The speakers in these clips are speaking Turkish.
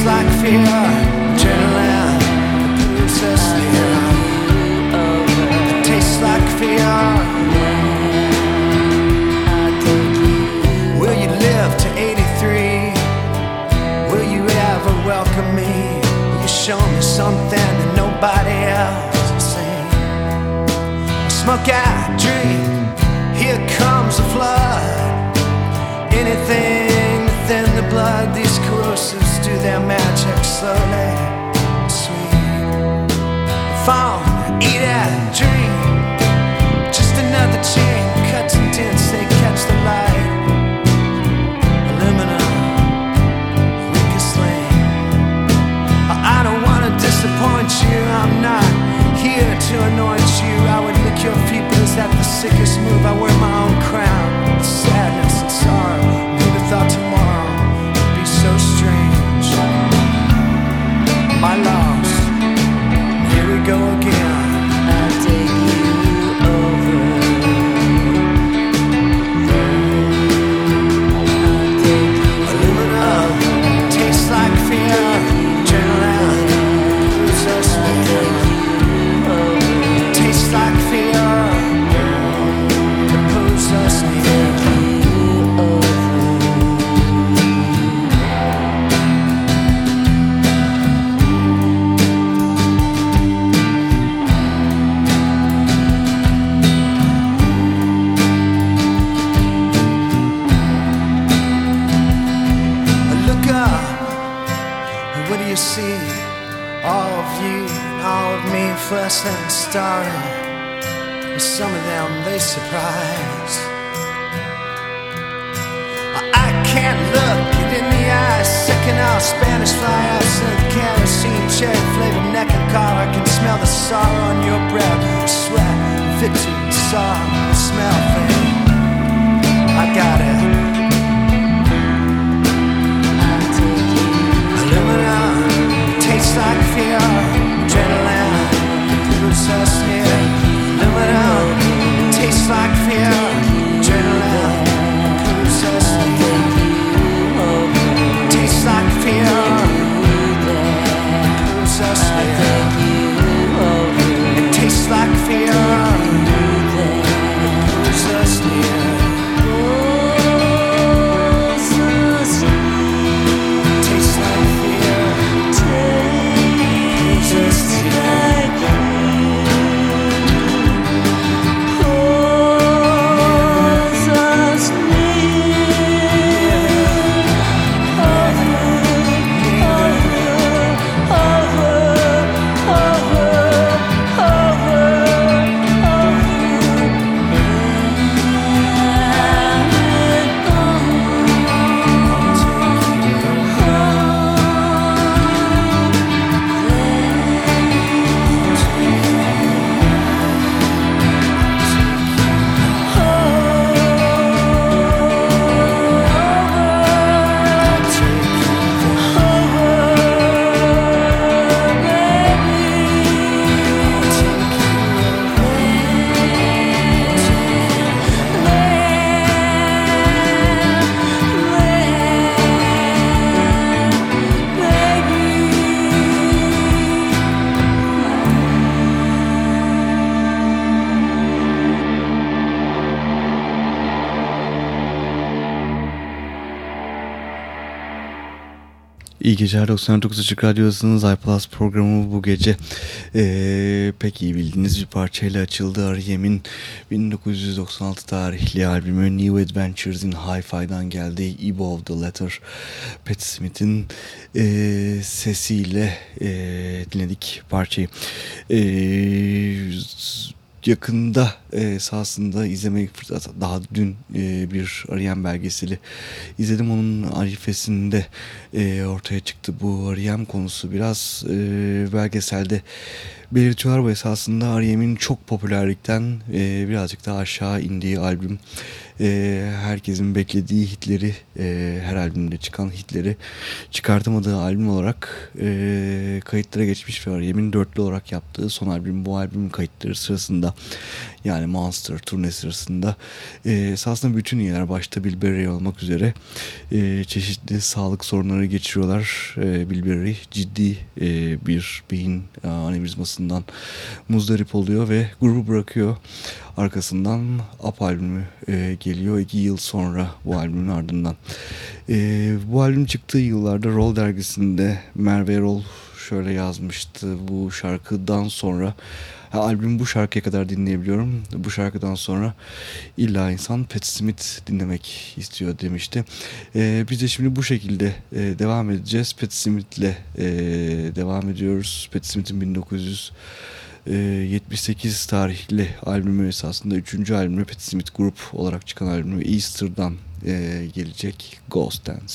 Tastes like fear. Adrenaline proves us near. It tastes like fear. Will you live to 83? Will you ever welcome me? Will you show me something that nobody else has seen? Smoke out, drink. Here comes the flood. Anything within the blood, these corrosives do their magic slowly, sweet. Phone, eat it, drink. Just another chain, cuts and dents, they catch the light. Aluminum, weakest link. I I don't wanna disappoint you, I'm not here to anoint you. I would lick your feet, but is that the sickest move? I wear my own what do you see? All of you and all of me, starring. And some of them they surprise. I can't look it in the eyes. Second out Spanish fly out, and kerosene, cherry flavored neck and collar. I can smell the sorrow on your breath, sweat, victory, sorrow, smell thing. I got it. like fear, adrenaline us here. It tastes like fear. İyi geceler 99 Açık Radyosu'nun iPlus programı bu gece ee, pek iyi bildiğiniz bir parçayla açıldı. R.E.M'in 1996 tarihli albümü New Adventures in Hi-Fi'dan geldi. Eve of the Letter Pat Smith'in e, sesiyle e, dinledik parçayı. Eee yakında e, esasında izlemeyi fırsat daha dün e, bir arayan belgeseli izledim. Onun arifesinde e, ortaya çıktı. Bu arayan konusu biraz e, belgeselde belirtiyorlar. Bu esasında R.E.M'in çok popülerlikten e, birazcık daha aşağı indiği albüm e, herkesin beklediği hitleri e, her albümde çıkan hitleri çıkartamadığı albüm olarak e, kayıtlara geçmiş ve R.E.M'in dörtlü olarak yaptığı son albüm bu albüm kayıtları sırasında yani Monster turne sırasında e, esasında bütün üyeler başta Bill Berry olmak üzere e, çeşitli sağlık sorunları geçiriyorlar. E, Bill Berry ciddi e, bir beyin e, anevrizmasından muzdarip oluyor ve grubu bırakıyor. Arkasından Up albümü e, geliyor iki yıl sonra bu albümün ardından. E, bu albüm çıktığı yıllarda Roll dergisinde Merve Roll şöyle yazmıştı bu şarkıdan sonra albüm bu şarkıya kadar dinleyebiliyorum. Bu şarkıdan sonra illa insan Pat Smith dinlemek istiyor demişti. Ee, biz de şimdi bu şekilde e, devam edeceğiz. Pat Smith'le e, devam ediyoruz. Pat Smith'in 1900 78 tarihli albümü esasında 3. albümü Pat Smith Group olarak çıkan albümü Easter'dan e, gelecek Ghost Dance.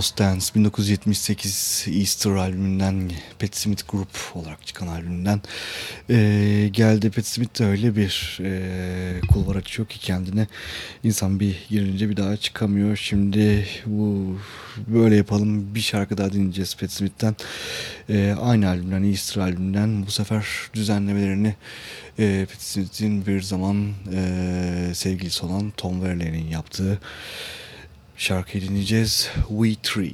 Ghost Dance 1978 Easter albümünden Pat Smith Group olarak çıkan albümünden ee, geldi. Pat Smith de öyle bir e, kulvar açıyor ki kendine insan bir girince bir daha çıkamıyor. Şimdi bu böyle yapalım bir şarkı daha dinleyeceğiz Pat Smith'ten. E, aynı albümden Easter albümünden bu sefer düzenlemelerini e, Pat Smith'in bir zaman e, sevgilisi olan Tom Verlaine'in yaptığı şarkıyı dinleyeceğiz. We Three.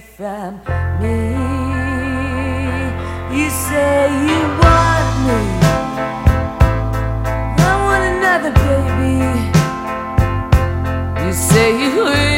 From me. You say you want me. I want another baby. You say you wish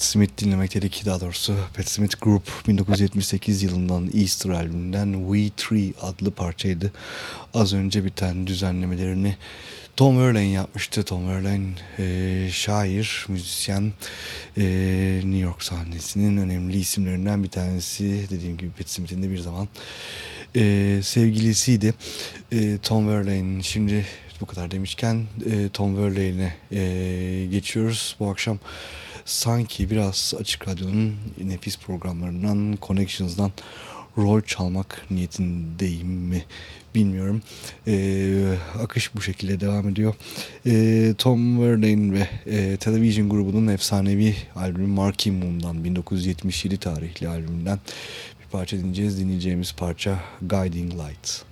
Pat Smith dinlemekteydik daha doğrusu. Pat Smith Group 1978 yılından Easter albümünden We Three adlı parçaydı. Az önce biten düzenlemelerini Tom Verlaine yapmıştı. Tom Verlaine e, şair, müzisyen, e, New York sahnesinin önemli isimlerinden bir tanesi. Dediğim gibi Pat Smith'in de bir zaman e, sevgilisiydi. E, Tom Verlaine şimdi bu kadar demişken e, Tom Verlaine'e e, geçiyoruz. Bu akşam sanki biraz Açık Radyo'nun nefis programlarından, Connections'dan rol çalmak niyetindeyim mi bilmiyorum. Ee, akış bu şekilde devam ediyor. Ee, Tom Verlaine ve e, Television grubunun efsanevi albümü Marquee Moon'dan 1977 tarihli albümünden bir parça dinleyeceğiz. Dinleyeceğimiz parça Guiding Light.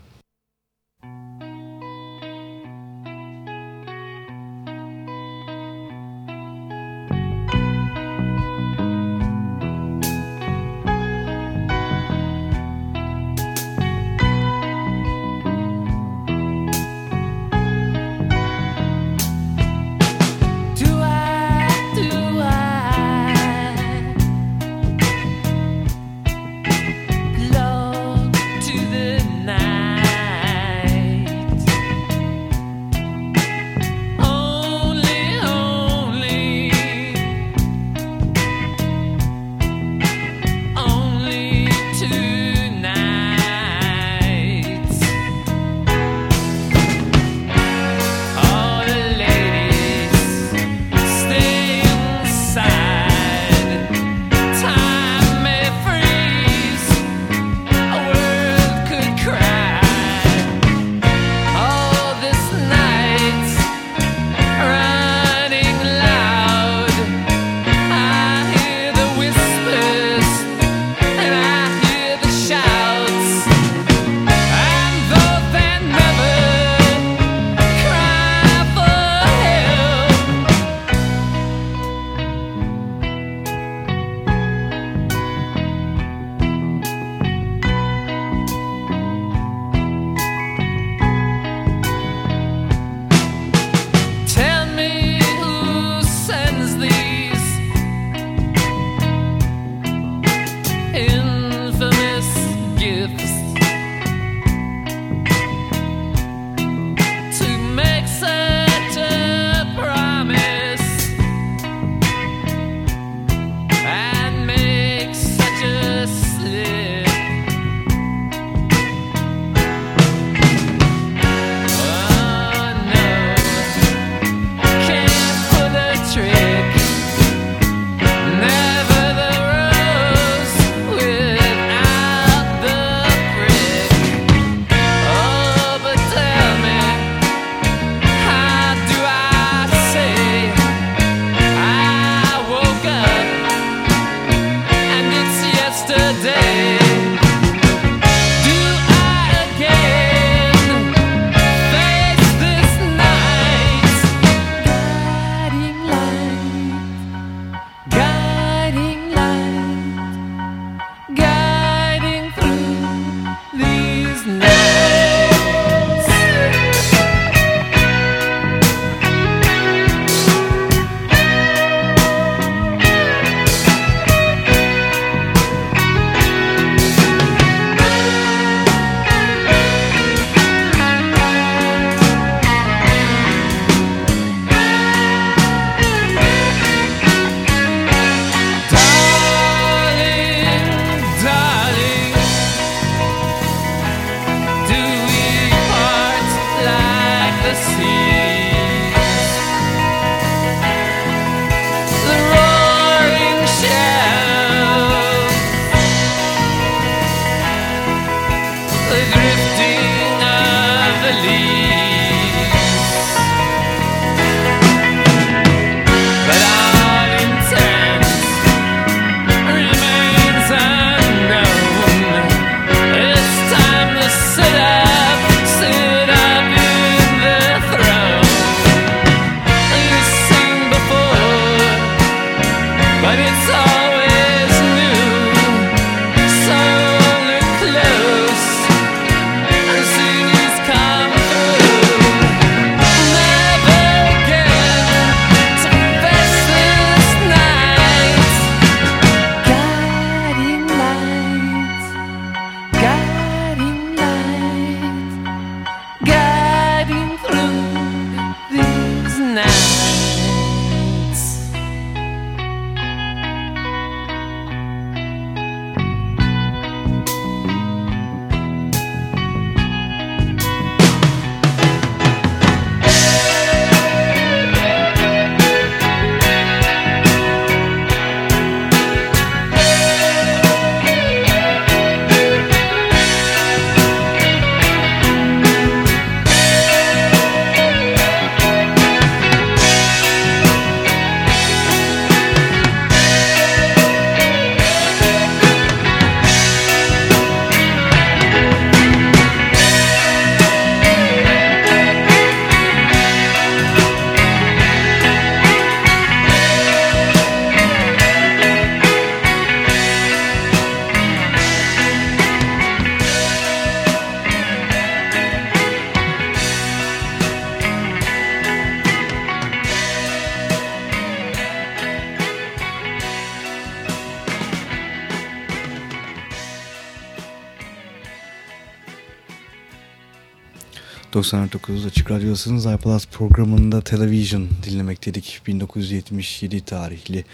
...99 Açık Radyosu'nun iPlus programında Television dinlemek dedik. 1977 tarihli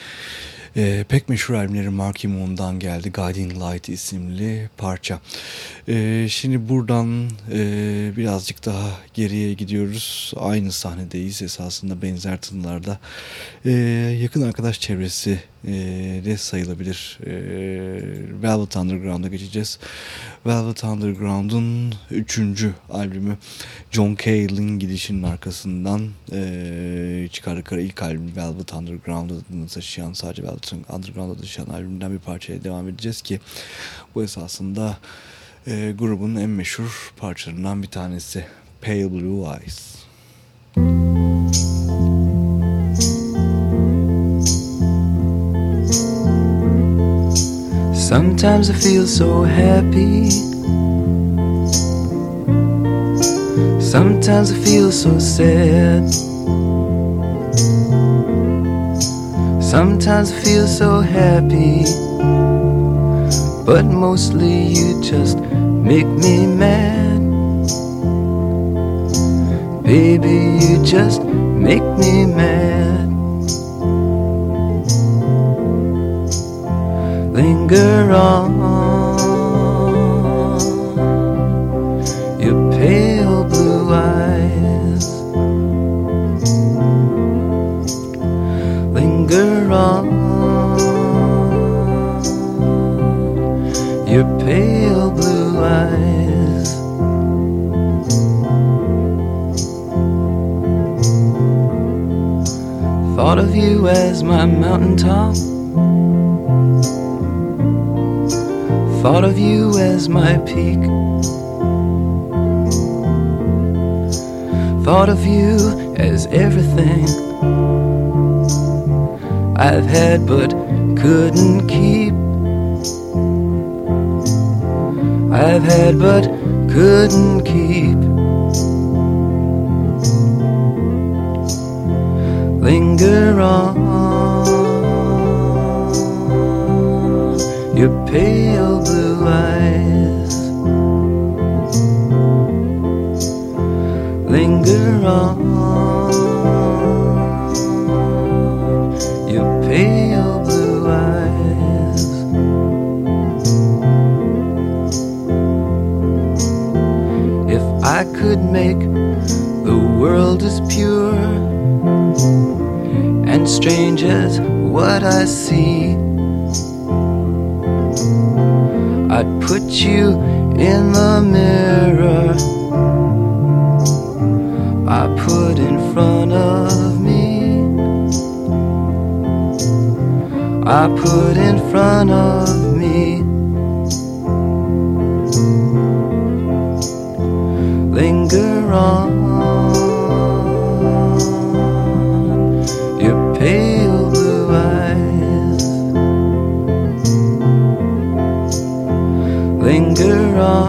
e, pek meşhur albümleri Marky Moon'dan geldi. Guiding Light isimli parça. E, şimdi buradan e, birazcık daha geriye gidiyoruz. Aynı sahnedeyiz esasında benzer tınlarda. E, yakın arkadaş çevresi de sayılabilir. E, Velvet Underground'a geçeceğiz. Velvet Underground'un üçüncü albümü John Cale'in gidişinin arkasından e, çıkardıkları ilk albüm Velvet Underground adını taşıyan sadece Velvet Underground'da taşıyan albümden bir parçaya devam edeceğiz ki bu esasında e, grubun en meşhur parçalarından bir tanesi Pale Blue Eyes. Sometimes I feel so happy. Sometimes I feel so sad. Sometimes I feel so happy. But mostly you just make me mad. Baby, you just make me mad. Linger on. Your pale blue eyes linger on. Your pale blue eyes thought of you as my mountaintop thought of you as my peak. Thought of you as everything I've had but couldn't keep. I've had but couldn't keep. Linger on pale blue eyes. Linger on your pale blue eyes. If I could make the world as pure and strange as what I see. I'd you in the mirror I put in front of me. I put in front of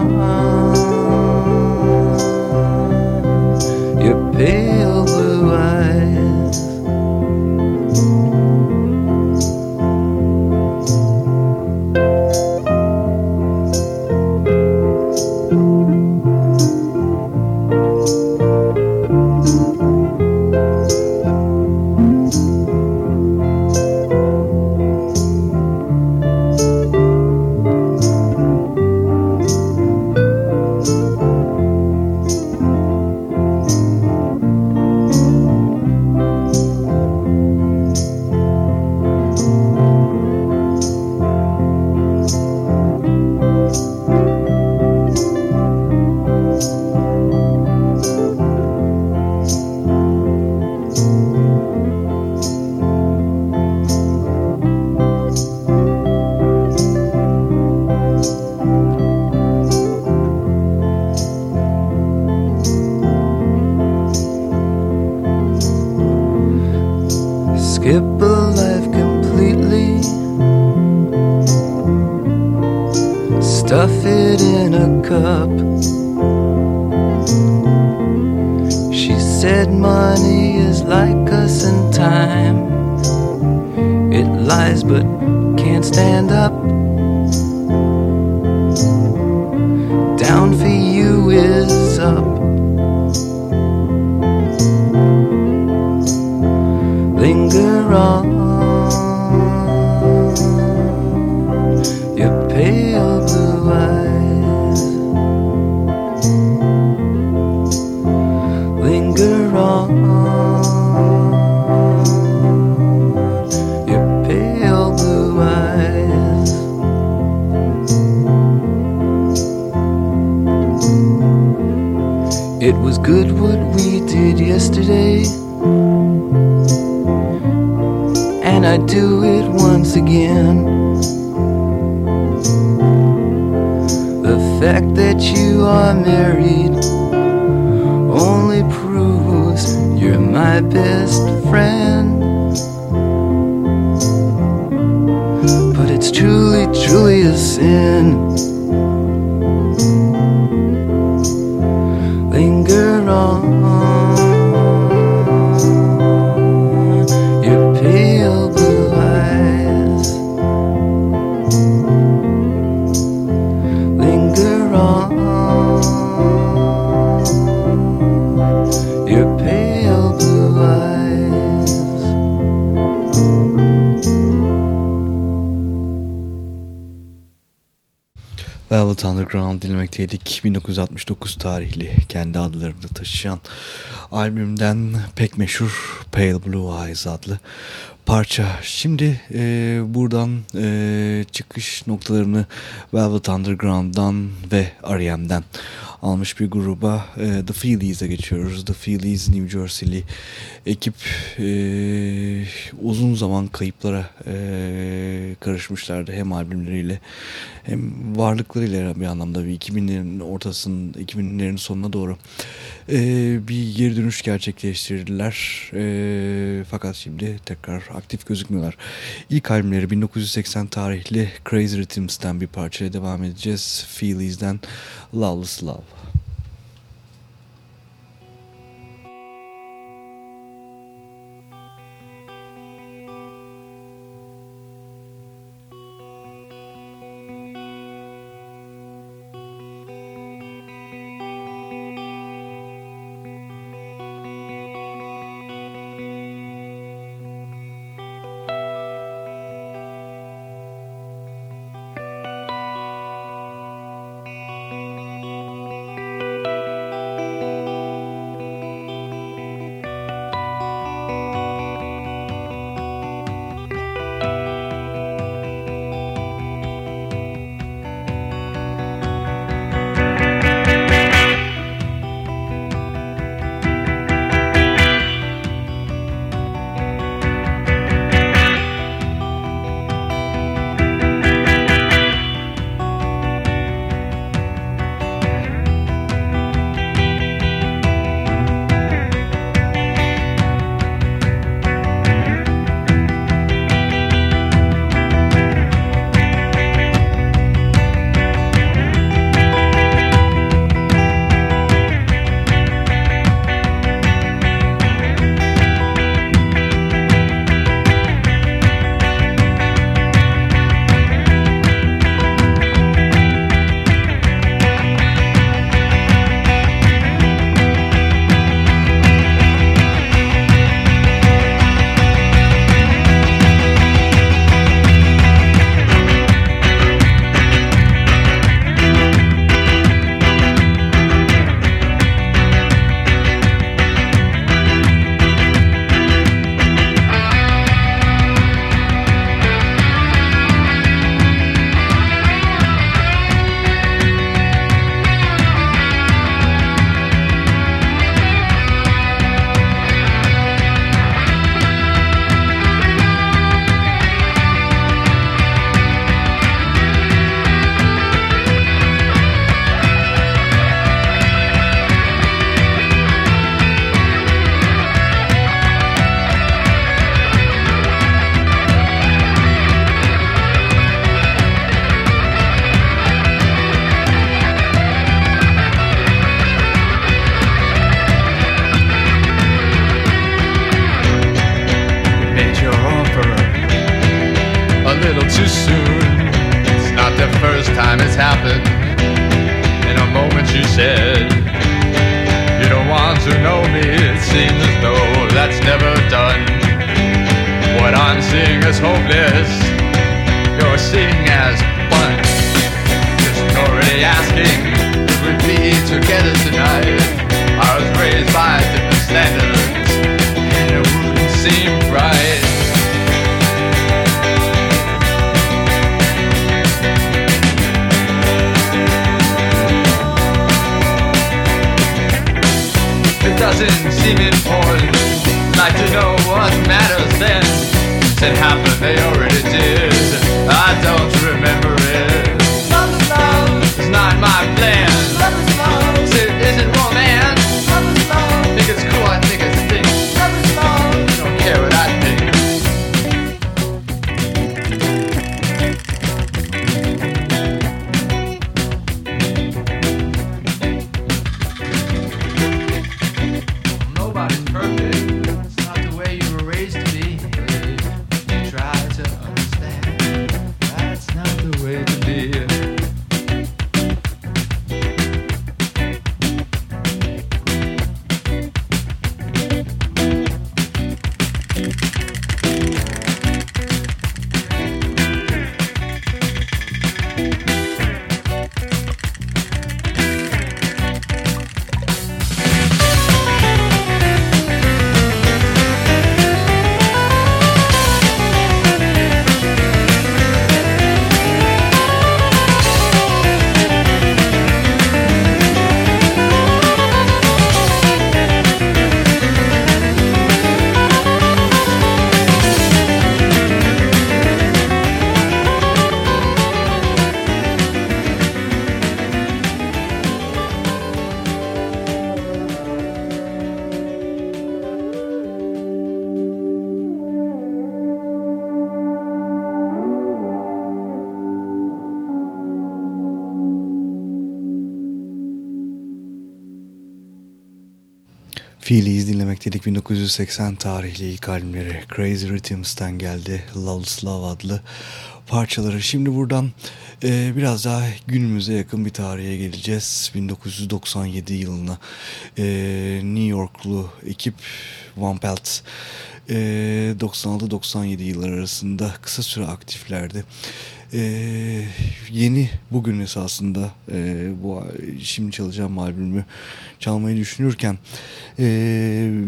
Oh. Dinlemekteydik. 1969 tarihli kendi adlarını taşıyan albümden pek meşhur Pale Blue Eyes adlı parça. Şimdi e, buradan e, çıkış noktalarını Velvet Underground'dan ve R.E.M'den almış bir gruba e, The Feelies'e geçiyoruz. The Feelies New Jersey'li ekip e, uzun zaman kayıplara e, karışmışlardı hem albümleriyle hem varlıklarıyla bir anlamda bir 2000'lerin ortasının 2000'lerin sonuna doğru e, bir geri dönüş gerçekleştirdiler. E, fakat şimdi tekrar aktif gözükmüyorlar. İlk albümleri 1980 tarihli Crazy Rhythms'ten bir parçaya devam edeceğiz. Feelies'den Loveless Love. Dinlemekteydik 1980 tarihli ilk albümleri Crazy Rhythms'ten geldi Loveless Love adlı parçaları. Şimdi buradan e, biraz daha günümüze yakın bir tarihe geleceğiz. 1997 yılına e, New Yorklu ekip One Pelt e, 96-97 yıllar arasında kısa süre aktiflerdi. Ee, yeni bugün esasında e, bu şimdi çalacağım albümü çalmayı düşünürken e,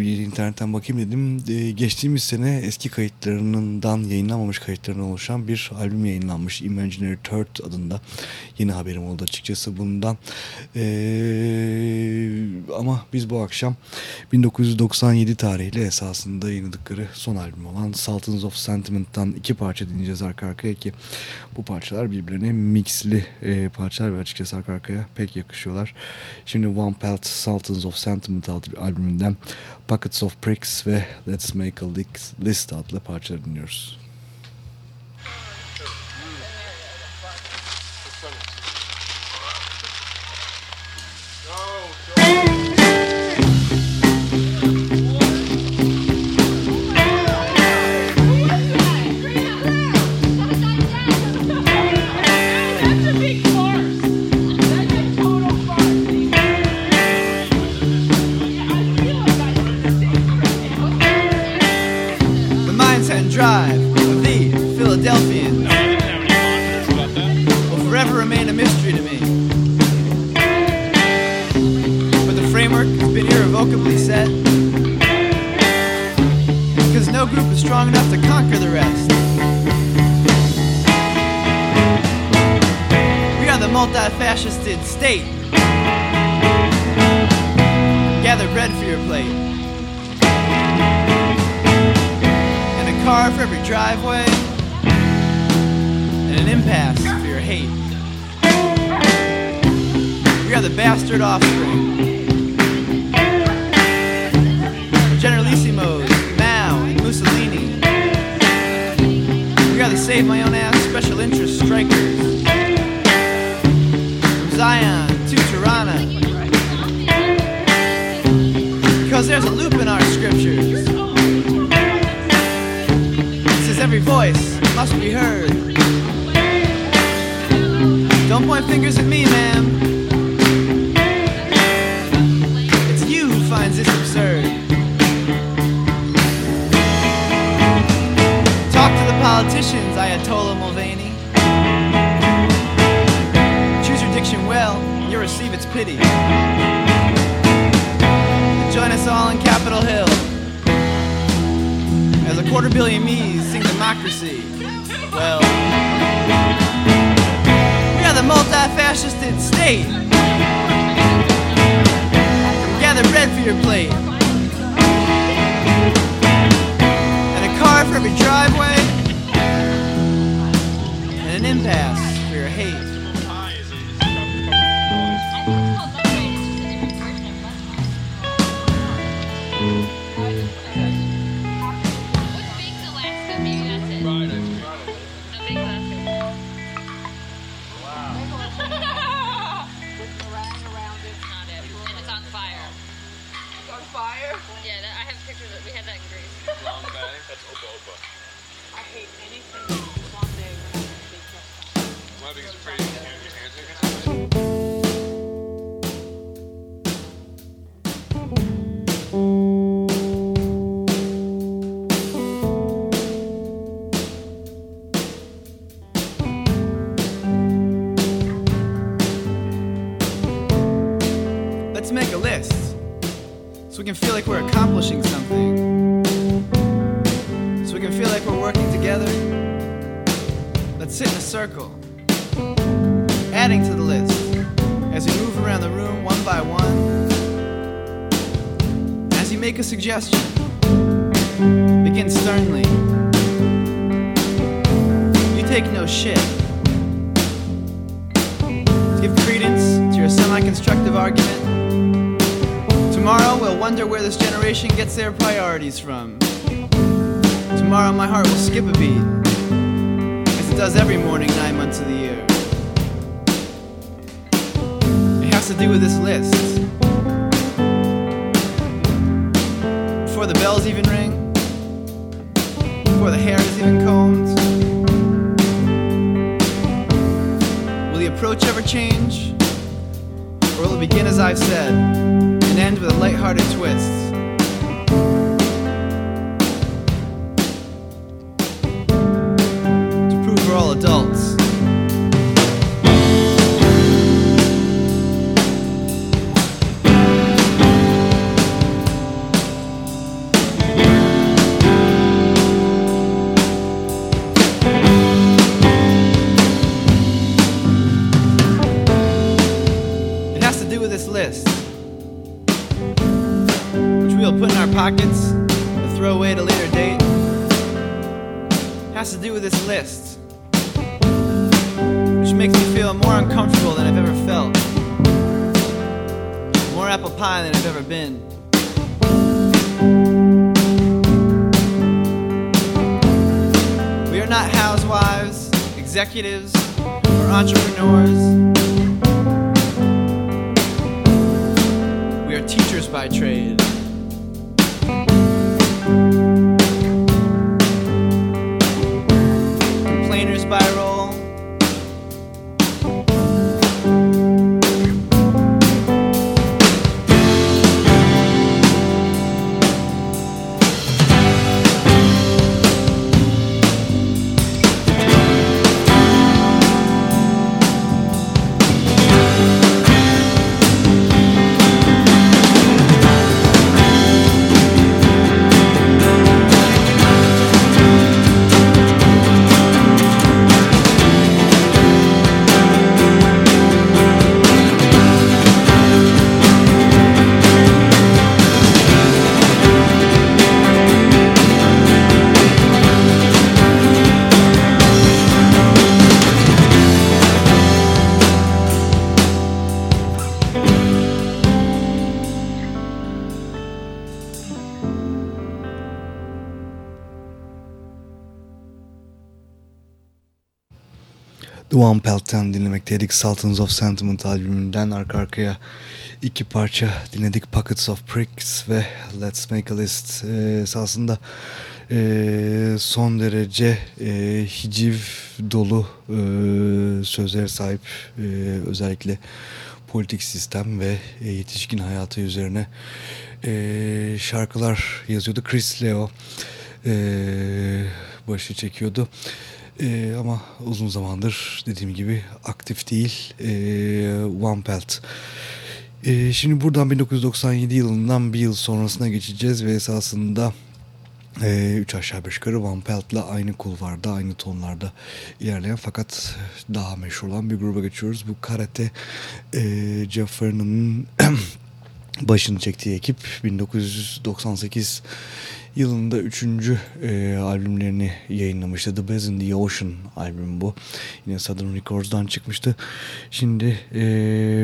internetten bakayım dedim. E, geçtiğimiz sene eski kayıtlarından yayınlanmamış kayıtlarından oluşan bir albüm yayınlanmış. Imaginary Third adında. Yeni haberim oldu açıkçası bundan. E, ama biz bu akşam 1997 tarihli esasında yayınladıkları son albüm olan Sultans of Sentiment'tan iki parça dinleyeceğiz arka arkaya ki bu parçalar birbirine mixli e, parçalar ve açıkçası arka arkaya pek yakışıyorlar. Şimdi One Pelt Sultans of Sentiment adlı albümünden Pockets of Pricks ve Let's Make a List adlı parçaları dinliyoruz. State. Gather bread for your plate. and a car for every driveway, and an impasse for your hate. We are the bastard offspring. of Generalissimos, Mao, and Mussolini. We are the save my own ass special interest strikers. Zion to Tirana. Because there's a loop in our scriptures. It says every voice must be heard. Don't point fingers at me, ma'am. It's you who finds this absurd. Talk to the politicians, Ayatollah Mulvaney. Well, you'll receive its pity. Join us all in Capitol Hill. As a quarter billion me's sing democracy. Well, we are the multi-fascisted state. Gather bread for your plate. And a car for every driveway. And an impasse for your hate. on fire. Yeah, that, I have pictures of We had that in Greece. Long bay. That's opa opa. I hate anything. long day. My biggest is you circle, adding to the list as we move around the room one by one. As you make a suggestion, begin sternly. You take no shit. Give credence to your semi constructive argument, tomorrow we'll wonder where this generation gets their priorities from. Tomorrow my heart will skip a beat, does every morning nine months of the year. It has to do with this list. Before the bells even ring, before the hair is even combed, will the approach ever change? Or will it begin as I've said and end with a lighthearted twist? Pockets to throw away at a later date. Has to do with this list, which makes me feel more uncomfortable than I've ever felt, more apple pie than I've ever been. We are not housewives, executives, or entrepreneurs. We are teachers by trade. Duan Pelt'ten dinlemekteydik. Sultans of Sentiment albümünden arka arkaya iki parça dinledik. Pockets of Pricks ve Let's Make a List. Ee, esasında ee, son derece ee, hiciv dolu e, sözlere sahip e, özellikle politik sistem ve e, yetişkin hayatı üzerine e, şarkılar yazıyordu. Chris Leo e, başı çekiyordu. E, ama uzun zamandır dediğim gibi aktif değil. E, One Pelt. E, şimdi buradan 1997 yılından bir yıl sonrasına geçeceğiz ve esasında e, üç aşağı beş yukarı Van Pelt'la aynı kulvarda, aynı tonlarda ilerleyen fakat daha meşhur olan bir gruba geçiyoruz. Bu karate e, Jeff başını çektiği ekip 1998 yılında üçüncü e, albümlerini yayınlamıştı. The Best in the Ocean albüm bu. Yine Southern Records'dan çıkmıştı. Şimdi e,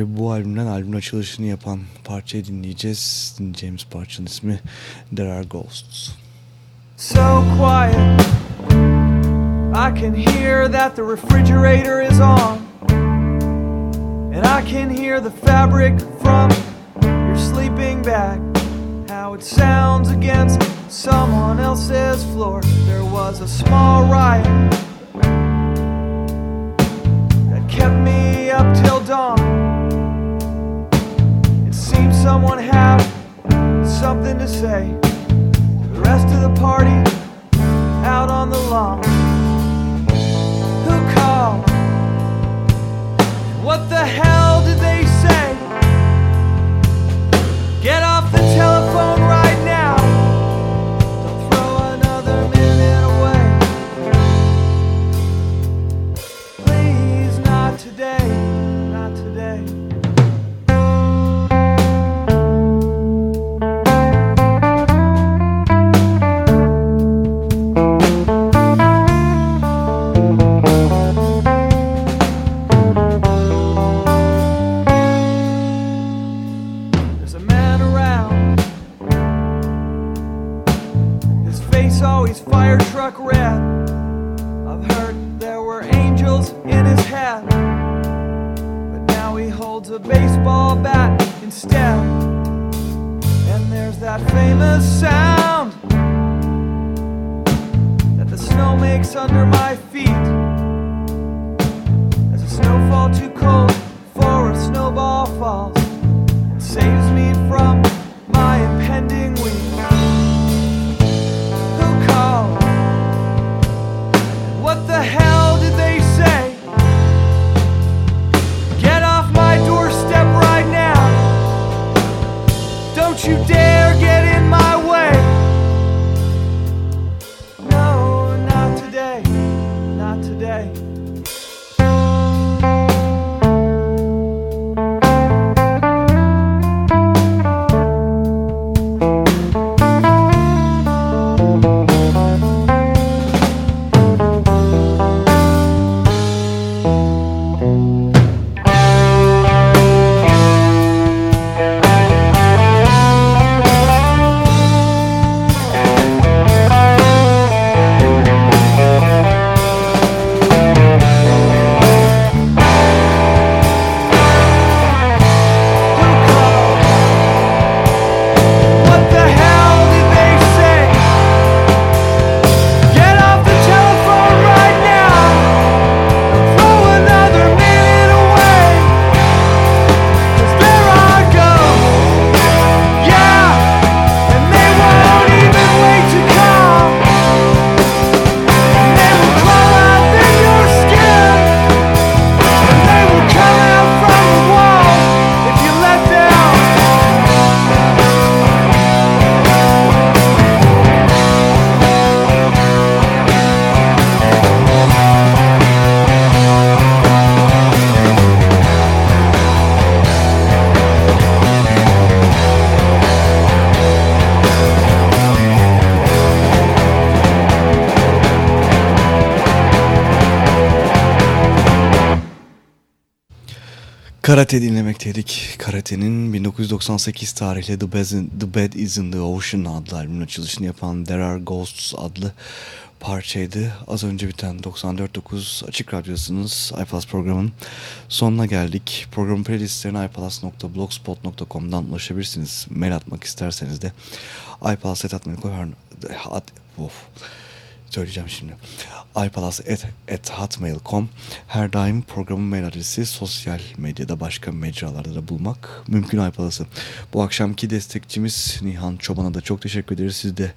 bu albümden albümün açılışını yapan parçayı dinleyeceğiz. Dinleyeceğimiz parçanın ismi There Are Ghosts. so quiet. I can hear that the refrigerator is on. And I can hear the fabric from your sleeping bag. How it sounds against someone else's floor. There was a small riot that kept me up till dawn. It seemed someone had something to say. The rest of the party out on the lawn. Who called? What the hell Karate dinlemekteydik. Karate'nin 1998 tarihli The Bed, in, the Bed Is In The Ocean adlı albümün açılışını yapan There Are Ghosts adlı parçaydı. Az önce biten 94.9 Açık Radyosu'nuz iPlus programının sonuna geldik. Program playlistlerine iPlus.blogspot.com'dan ulaşabilirsiniz. Mail atmak isterseniz de iPlus.atmail.com of. söyleyeceğim şimdi. ipalas.hotmail.com Her daim programın mail adresi sosyal medyada başka mecralarda da bulmak mümkün iPalas'ı. Bu akşamki destekçimiz Nihan Çoban'a da çok teşekkür ederiz. Siz de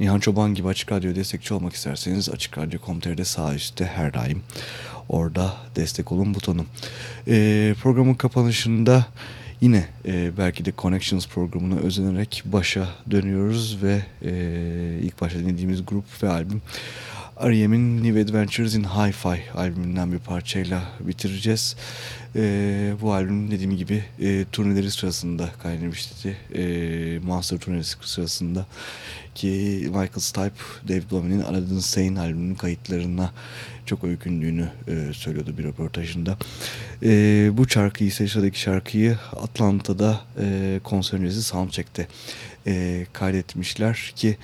Nihan Çoban gibi Açık Radyo destekçi olmak isterseniz Açık Radyo.com.tr'de sağ üstte her daim orada destek olun butonu. Ee, programın kapanışında Yine e, belki de Connections programına özenerek başa dönüyoruz ve e, ilk başta dinlediğimiz grup ve albüm R.E.M'in New Adventures in Hi-Fi albümünden bir parçayla bitireceğiz. E, bu albüm dediğim gibi e, turneleri sırasında kaynamıştı. E, Monster turnesi sırasında ki Michael Stipe, Dave Blumey'nin Aladdin Sane albümünün kayıtlarına çok öykündüğünü e, söylüyordu bir röportajında. E, bu şarkıyı ise sıradaki şarkıyı Atlanta'da e, konser öncesi Soundcheck'te e, kaydetmişler ki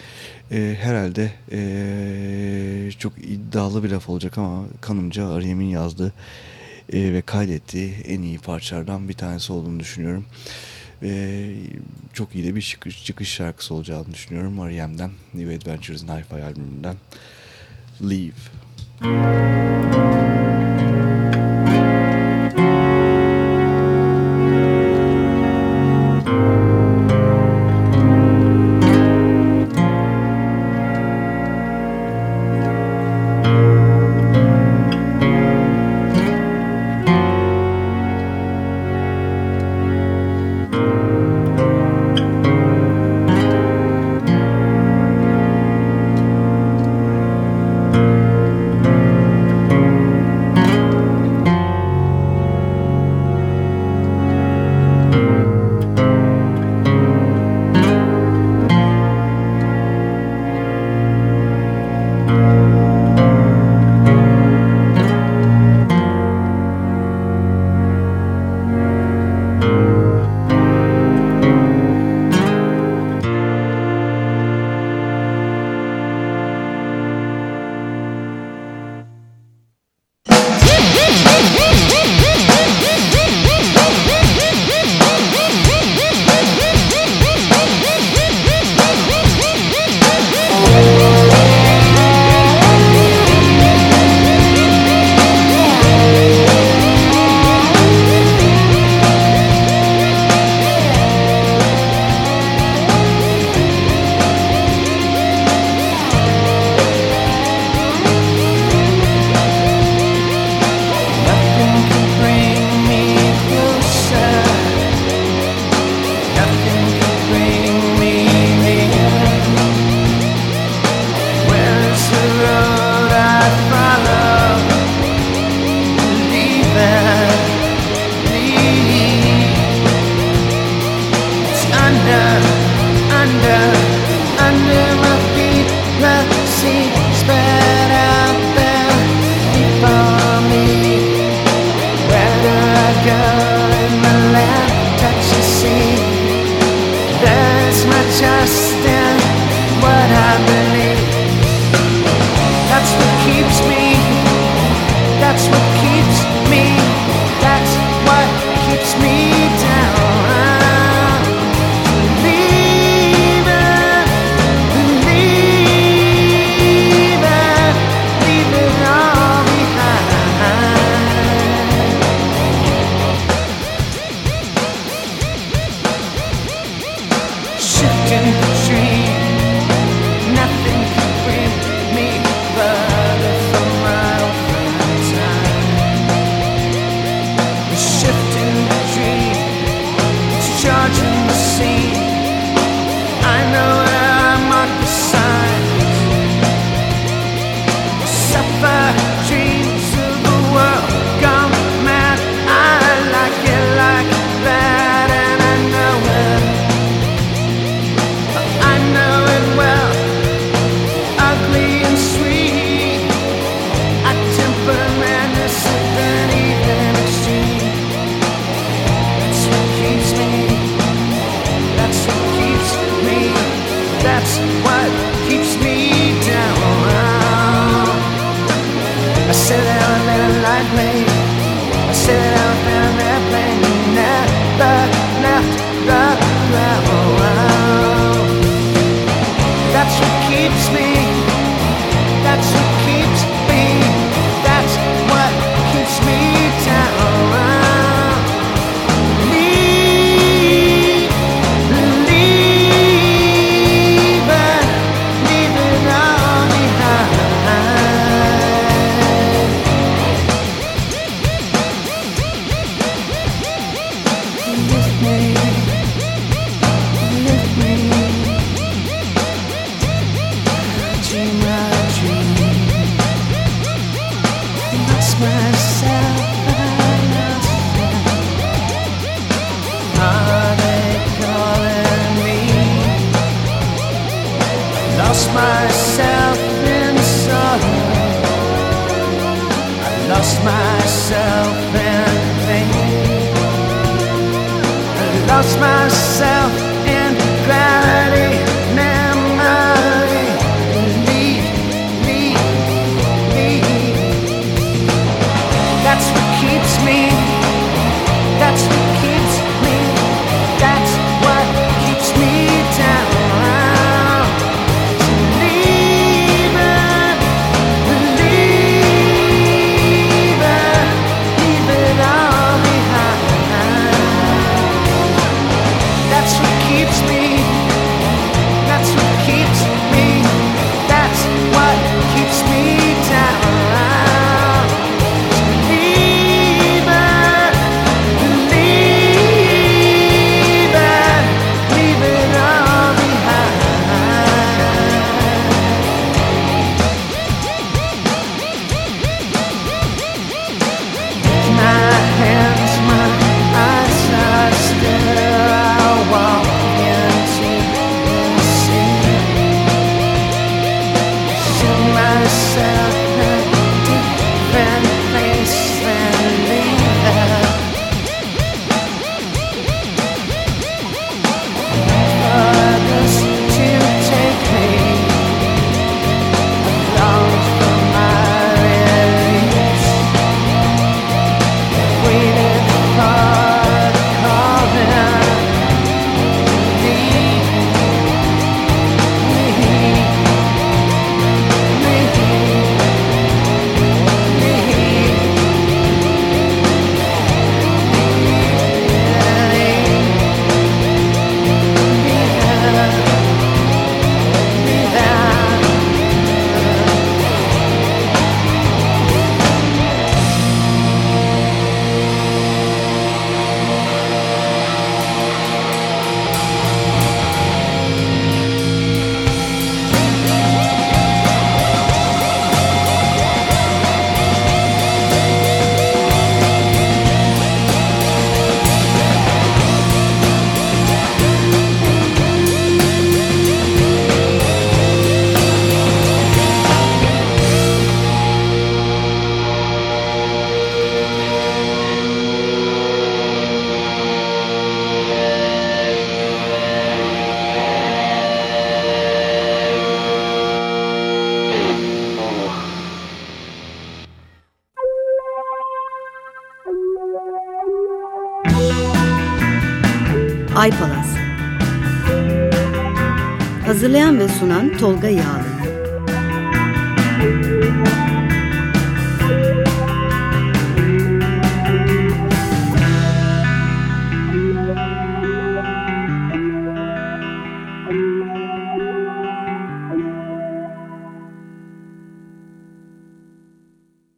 e, herhalde e, çok iddialı bir laf olacak ama kanımca R.E.M'in yazdığı e, ve kaydettiği en iyi parçalardan bir tanesi olduğunu düşünüyorum. Ve çok iyi de bir çıkış, çıkış şarkısı olacağını düşünüyorum. R.E.M'den New Adventures in Hi-Fi albümünden Leave. That's